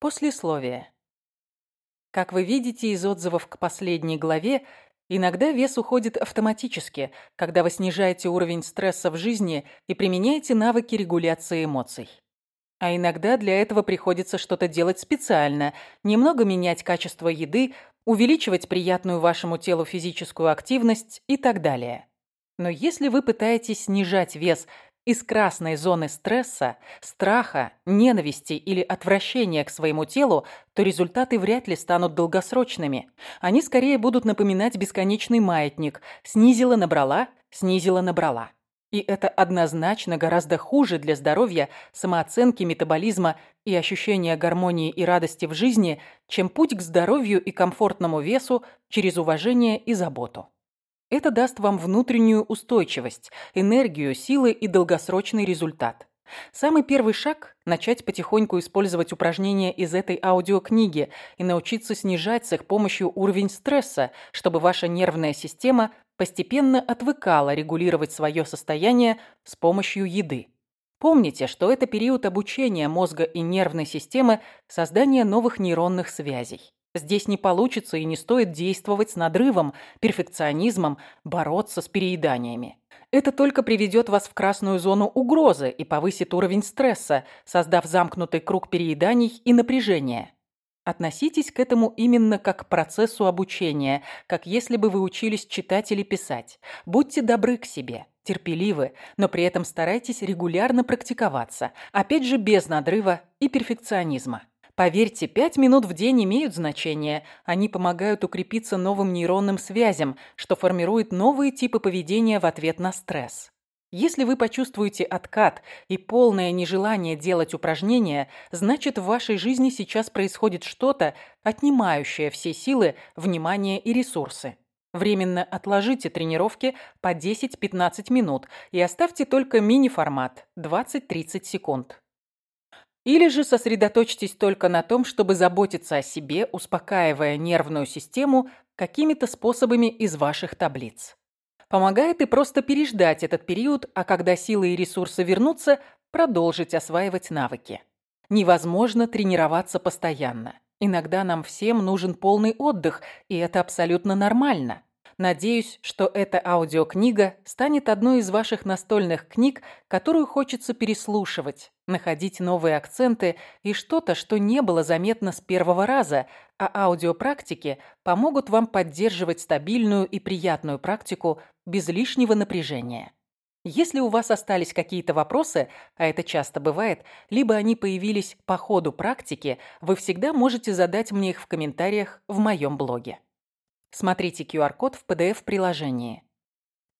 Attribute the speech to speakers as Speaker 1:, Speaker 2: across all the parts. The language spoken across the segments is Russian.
Speaker 1: Послесловие. Как вы видите из отзывов к последней главе, иногда вес уходит автоматически, когда вы снижаете уровень стресса в жизни и применяете навыки регуляции эмоций. А иногда для этого приходится что-то делать специально, немного менять качество еды, увеличивать приятную вашему телу физическую активность и так далее. Но если вы пытаетесь снижать вес из красной зоны стресса, страха, ненависти или отвращения к своему телу, то результаты вряд ли станут долгосрочными. Они скорее будут напоминать бесконечный маятник «снизила, набрала, снизила, набрала». И это однозначно гораздо хуже для здоровья, самооценки, метаболизма и ощущения гармонии и радости в жизни, чем путь к здоровью и комфортному весу через уважение и заботу. Это даст вам внутреннюю устойчивость, энергию, силы и долгосрочный результат. Самый первый шаг – начать потихоньку использовать упражнения из этой аудиокниги и научиться снижать с их помощью уровень стресса, чтобы ваша нервная система постепенно отвыкала регулировать свое состояние с помощью еды. Помните, что это период обучения мозга и нервной системы создания новых нейронных связей. Здесь не получится и не стоит действовать с надрывом, перфекционизмом, бороться с перееданиями. Это только приведет вас в красную зону угрозы и повысит уровень стресса, создав замкнутый круг перееданий и напряжения. Относитесь к этому именно как к процессу обучения, как если бы вы учились читать или писать. Будьте добры к себе, терпеливы, но при этом старайтесь регулярно практиковаться, опять же без надрыва и перфекционизма. Поверьте, 5 минут в день имеют значение. Они помогают укрепиться новым нейронным связям, что формирует новые типы поведения в ответ на стресс. Если вы почувствуете откат и полное нежелание делать упражнения, значит в вашей жизни сейчас происходит что-то, отнимающее все силы, внимание и ресурсы. Временно отложите тренировки по 10-15 минут и оставьте только мини-формат 20-30 секунд. Или же сосредоточьтесь только на том, чтобы заботиться о себе, успокаивая нервную систему какими-то способами из ваших таблиц. Помогает и просто переждать этот период, а когда силы и ресурсы вернутся, продолжить осваивать навыки. Невозможно тренироваться постоянно. Иногда нам всем нужен полный отдых, и это абсолютно нормально. Надеюсь, что эта аудиокнига станет одной из ваших настольных книг, которую хочется переслушивать, находить новые акценты и что-то, что не было заметно с первого раза, а аудиопрактики помогут вам поддерживать стабильную и приятную практику без лишнего напряжения. Если у вас остались какие-то вопросы, а это часто бывает, либо они появились по ходу практики, вы всегда можете задать мне их в комментариях в моем блоге. Смотрите QR-код в PDF-приложении.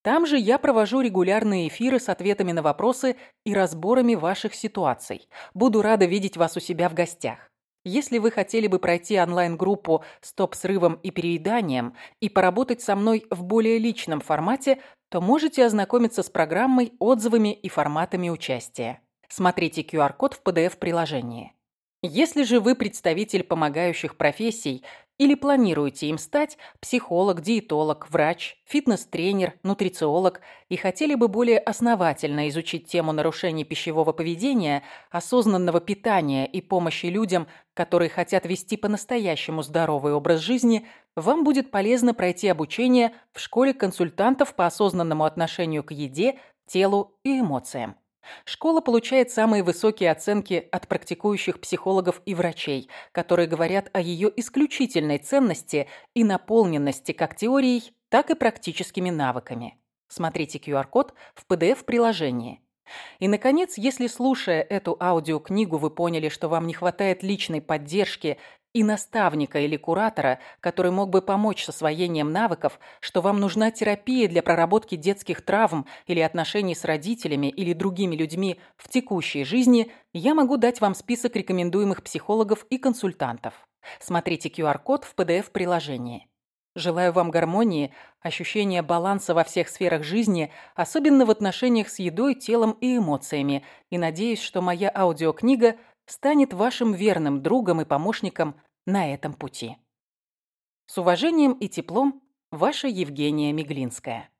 Speaker 1: Там же я провожу регулярные эфиры с ответами на вопросы и разборами ваших ситуаций. Буду рада видеть вас у себя в гостях. Если вы хотели бы пройти онлайн-группу «Стоп срывом и перееданием» и поработать со мной в более личном формате, то можете ознакомиться с программой, отзывами и форматами участия. Смотрите QR-код в PDF-приложении. Если же вы представитель помогающих профессий или планируете им стать психолог, диетолог, врач, фитнес-тренер, нутрициолог и хотели бы более основательно изучить тему нарушений пищевого поведения, осознанного питания и помощи людям, которые хотят вести по-настоящему здоровый образ жизни, вам будет полезно пройти обучение в школе консультантов по осознанному отношению к еде, телу и эмоциям. Школа получает самые высокие оценки от практикующих психологов и врачей, которые говорят о ее исключительной ценности и наполненности как теорией, так и практическими навыками. Смотрите QR-код в PDF-приложении. И, наконец, если, слушая эту аудиокнигу, вы поняли, что вам не хватает личной поддержки и наставника или куратора, который мог бы помочь с освоением навыков, что вам нужна терапия для проработки детских травм или отношений с родителями или другими людьми в текущей жизни, я могу дать вам список рекомендуемых психологов и консультантов. Смотрите QR-код в PDF-приложении. Желаю вам гармонии, ощущения баланса во всех сферах жизни, особенно в отношениях с едой, телом и эмоциями, и надеюсь, что моя аудиокнига станет вашим верным другом и помощником на этом пути. С уважением и теплом, ваша Евгения Миглинская.